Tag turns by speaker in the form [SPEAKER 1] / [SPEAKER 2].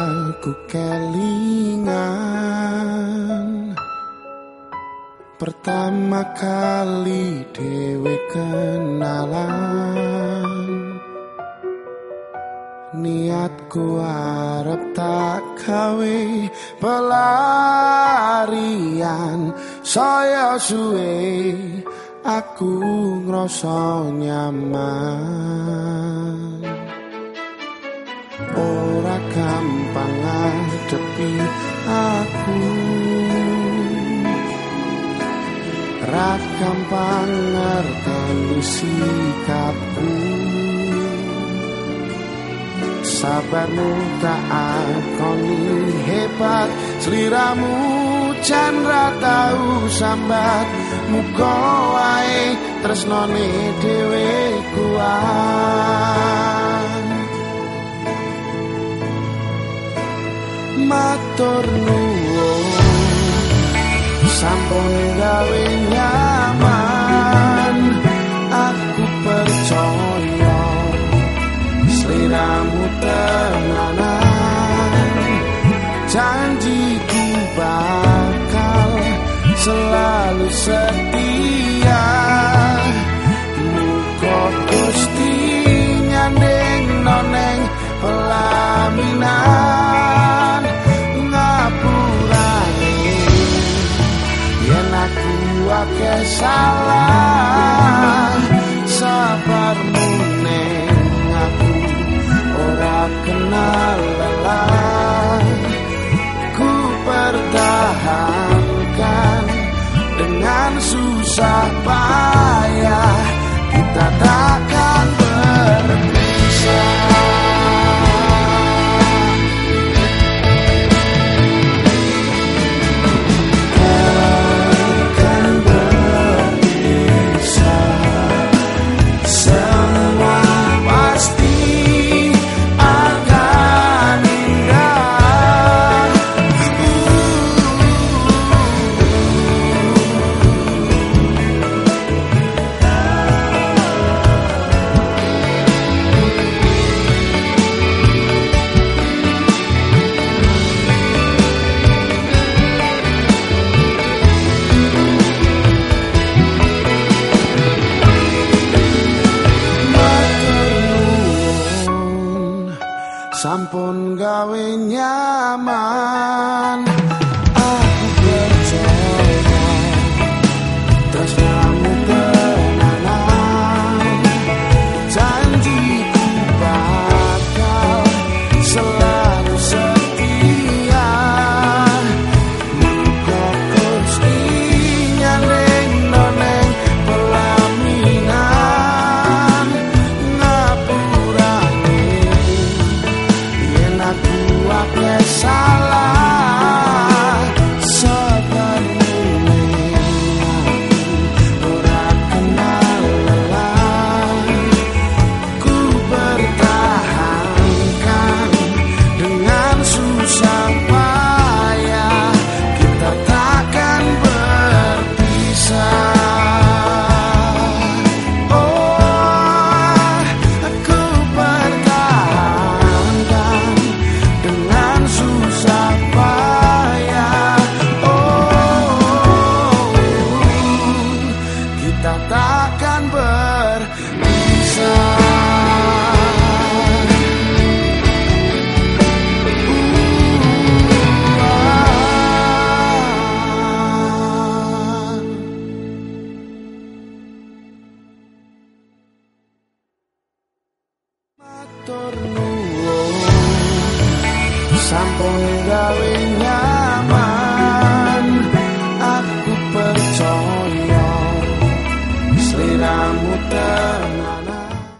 [SPEAKER 1] Aku kelingan. Pertama kali dewe kenalan. Niatku arep tak gawe pelarian. Saya suwe aku ngrasa nyaman Ra gampang ngerteni sikapku. Sabarmu tak akoni hebat Seliramu chandra tahu sambat. Muka wae tresnone dhewe kuat. Matur nuwun sampun gawe nyaman Aku percaya Seliramu tenanan. Janjiku bakal selalu setia salah Sampun gawe nyaman aku ake sampun gawe